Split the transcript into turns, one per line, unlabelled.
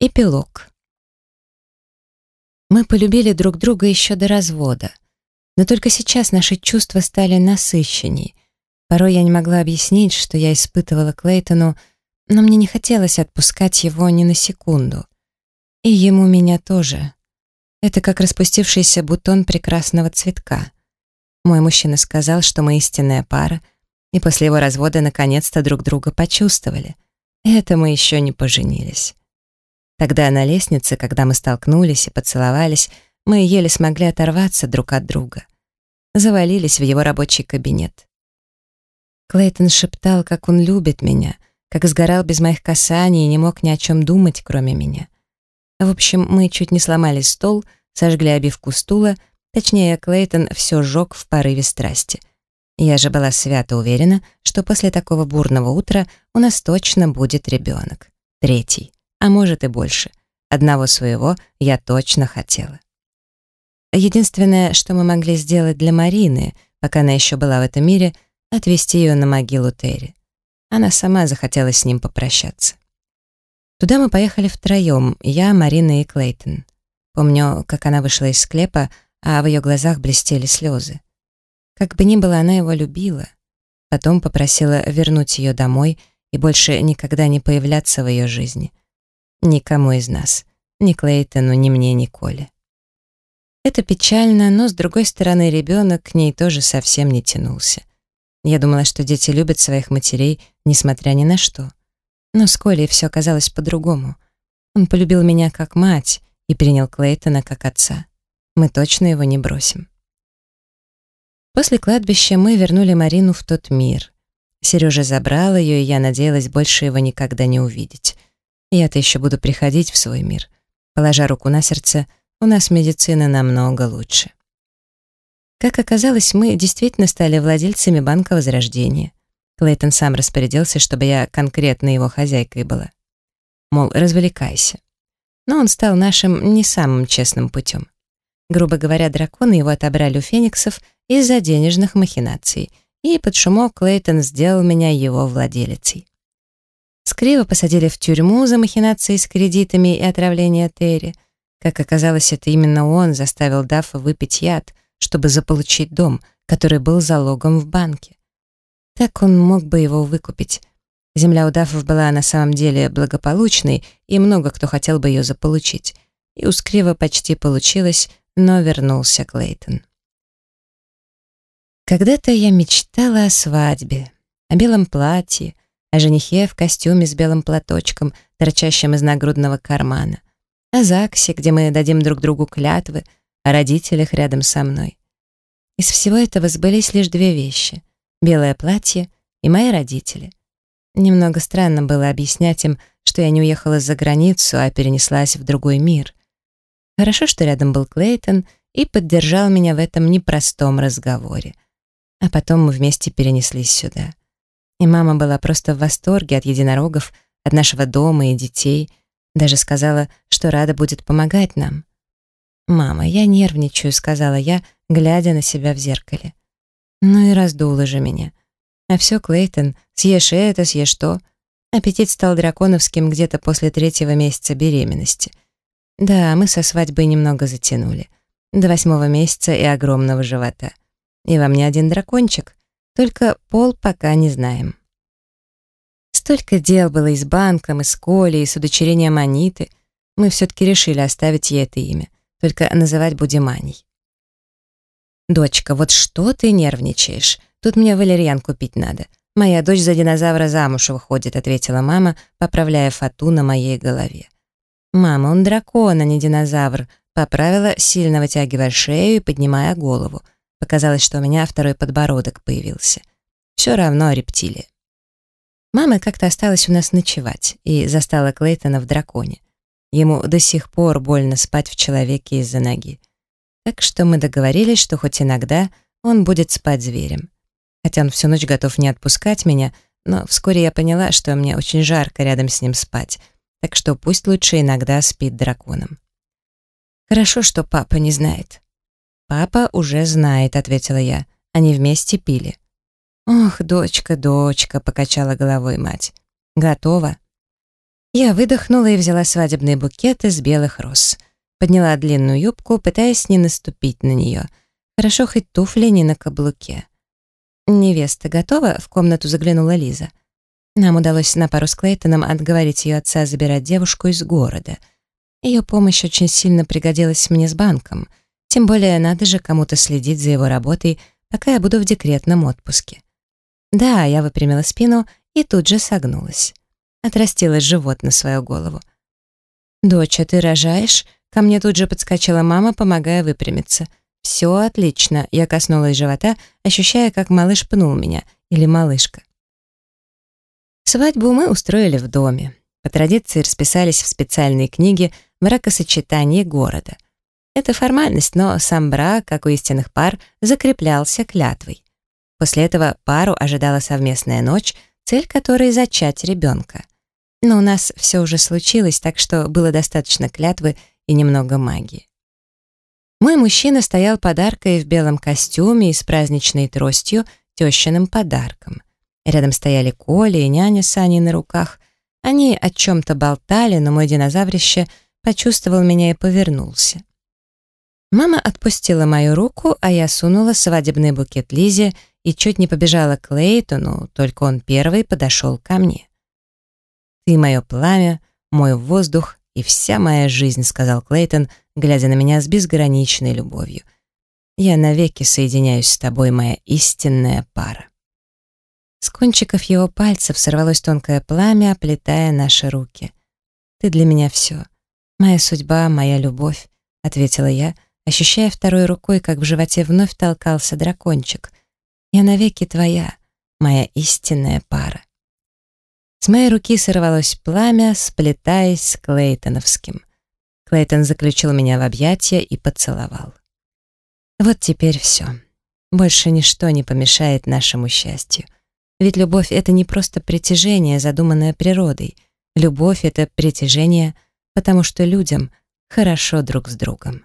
Эпилог. Мы полюбили друг друга еще до развода, но только сейчас наши чувства стали насыщенней. Порой я не могла объяснить, что я испытывала Клейтону, но мне не хотелось отпускать его ни на секунду. И ему меня тоже. Это как распустившийся бутон прекрасного цветка. Мой мужчина сказал, что мы истинная пара, и после его развода наконец-то друг друга почувствовали. Это мы еще не поженились. Тогда на лестнице, когда мы столкнулись и поцеловались, мы еле смогли оторваться друг от друга. Завалились в его рабочий кабинет. Клейтон шептал, как он любит меня, как сгорал без моих касаний и не мог ни о чем думать, кроме меня. В общем, мы чуть не сломали стол, сожгли обивку стула, точнее, Клейтон все сжег в порыве страсти. Я же была свято уверена, что после такого бурного утра у нас точно будет ребенок. Третий а может и больше. Одного своего я точно хотела. Единственное, что мы могли сделать для Марины, пока она еще была в этом мире, отвезти ее на могилу Терри. Она сама захотела с ним попрощаться. Туда мы поехали втроем, я, Марина и Клейтон. Помню, как она вышла из склепа, а в ее глазах блестели слезы. Как бы ни было, она его любила. Потом попросила вернуть ее домой и больше никогда не появляться в ее жизни — Никому из нас. Ни Клейтону, ни мне, ни Коле. Это печально, но, с другой стороны, ребенок к ней тоже совсем не тянулся. Я думала, что дети любят своих матерей, несмотря ни на что. Но с Колей все оказалось по-другому. Он полюбил меня как мать и принял Клейтона как отца. Мы точно его не бросим. После кладбища мы вернули Марину в тот мир. Сережа забрал ее, и я надеялась больше его никогда не увидеть. Я-то еще буду приходить в свой мир. Положа руку на сердце, у нас медицина намного лучше. Как оказалось, мы действительно стали владельцами банка Возрождения. Клейтон сам распорядился, чтобы я конкретно его хозяйкой была. Мол, развлекайся. Но он стал нашим не самым честным путем. Грубо говоря, драконы его отобрали у фениксов из-за денежных махинаций, и под шумок Клейтон сделал меня его владелицей. Скриво посадили в тюрьму за махинации с кредитами и отравление Терри. Как оказалось, это именно он заставил Даффа выпить яд, чтобы заполучить дом, который был залогом в банке. Так он мог бы его выкупить. Земля у Даффов была на самом деле благополучной, и много кто хотел бы ее заполучить. И у Скрива почти получилось, но вернулся Клейтон. Когда-то я мечтала о свадьбе, о белом платье, о женихе в костюме с белым платочком, торчащим из нагрудного кармана, о ЗАГСе, где мы дадим друг другу клятвы, о родителях рядом со мной. Из всего этого сбылись лишь две вещи — белое платье и мои родители. Немного странно было объяснять им, что я не уехала за границу, а перенеслась в другой мир. Хорошо, что рядом был Клейтон и поддержал меня в этом непростом разговоре. А потом мы вместе перенеслись сюда. И мама была просто в восторге от единорогов, от нашего дома и детей. Даже сказала, что рада будет помогать нам. «Мама, я нервничаю», — сказала я, глядя на себя в зеркале. Ну и раздуло же меня. А все, Клейтон, съешь это, съешь то. Аппетит стал драконовским где-то после третьего месяца беременности. Да, мы со свадьбой немного затянули. До восьмого месяца и огромного живота. И во мне один дракончик. Только пол пока не знаем. Столько дел было и с банком, и с Колей, и с удочерением Аниты. Мы все-таки решили оставить ей это имя. Только называть будем Аней. «Дочка, вот что ты нервничаешь? Тут мне валерьян купить надо. Моя дочь за динозавра замуж выходит», — ответила мама, поправляя фату на моей голове. «Мама, он дракон, а не динозавр», — поправила, сильно вытягивая шею и поднимая голову. Показалось, что у меня второй подбородок появился. Все равно рептилия. Мама как-то осталась у нас ночевать и застала Клейтона в драконе. Ему до сих пор больно спать в человеке из-за ноги. Так что мы договорились, что хоть иногда он будет спать зверем. Хотя он всю ночь готов не отпускать меня, но вскоре я поняла, что мне очень жарко рядом с ним спать, так что пусть лучше иногда спит драконом. Хорошо, что папа не знает. «Папа уже знает», — ответила я. «Они вместе пили». «Ох, дочка, дочка», — покачала головой мать. «Готова?» Я выдохнула и взяла свадебный букет из белых роз. Подняла длинную юбку, пытаясь не наступить на нее. Хорошо хоть туфли не на каблуке. «Невеста готова?» — в комнату заглянула Лиза. Нам удалось на пару с Клейтоном отговорить ее отца забирать девушку из города. Ее помощь очень сильно пригодилась мне с банком. Тем более надо же кому-то следить за его работой, пока я буду в декретном отпуске. Да, я выпрямила спину и тут же согнулась. Отрастила живот на свою голову. «Доча, ты рожаешь?» Ко мне тут же подскочила мама, помогая выпрямиться. «Все отлично», — я коснулась живота, ощущая, как малыш пнул меня, или малышка. Свадьбу мы устроили в доме. По традиции расписались в специальной книге «Бракосочетание города». Это формальность, но сам брак, как у истинных пар, закреплялся клятвой. После этого пару ожидала совместная ночь, цель которой — зачать ребенка. Но у нас все уже случилось, так что было достаточно клятвы и немного магии. Мой мужчина стоял подаркой в белом костюме и с праздничной тростью, тещиным подарком. Рядом стояли Коля и няня с Аней на руках. Они о чем-то болтали, но мой динозаврище почувствовал меня и повернулся. Мама отпустила мою руку, а я сунула свадебный букет Лизе и чуть не побежала к Лейтону, только он первый подошел ко мне. «Ты мое пламя, мой воздух и вся моя жизнь», — сказал Клейтон, глядя на меня с безграничной любовью. «Я навеки соединяюсь с тобой, моя истинная пара». С кончиков его пальцев сорвалось тонкое пламя, оплетая наши руки. «Ты для меня все. Моя судьба, моя любовь», — ответила я, ощущая второй рукой, как в животе вновь толкался дракончик. «Я навеки твоя, моя истинная пара». С моей руки сорвалось пламя, сплетаясь с Клейтоновским. Клейтон заключил меня в объятия и поцеловал. Вот теперь все. Больше ничто не помешает нашему счастью. Ведь любовь — это не просто притяжение, задуманное природой. Любовь — это притяжение, потому что людям хорошо друг с другом.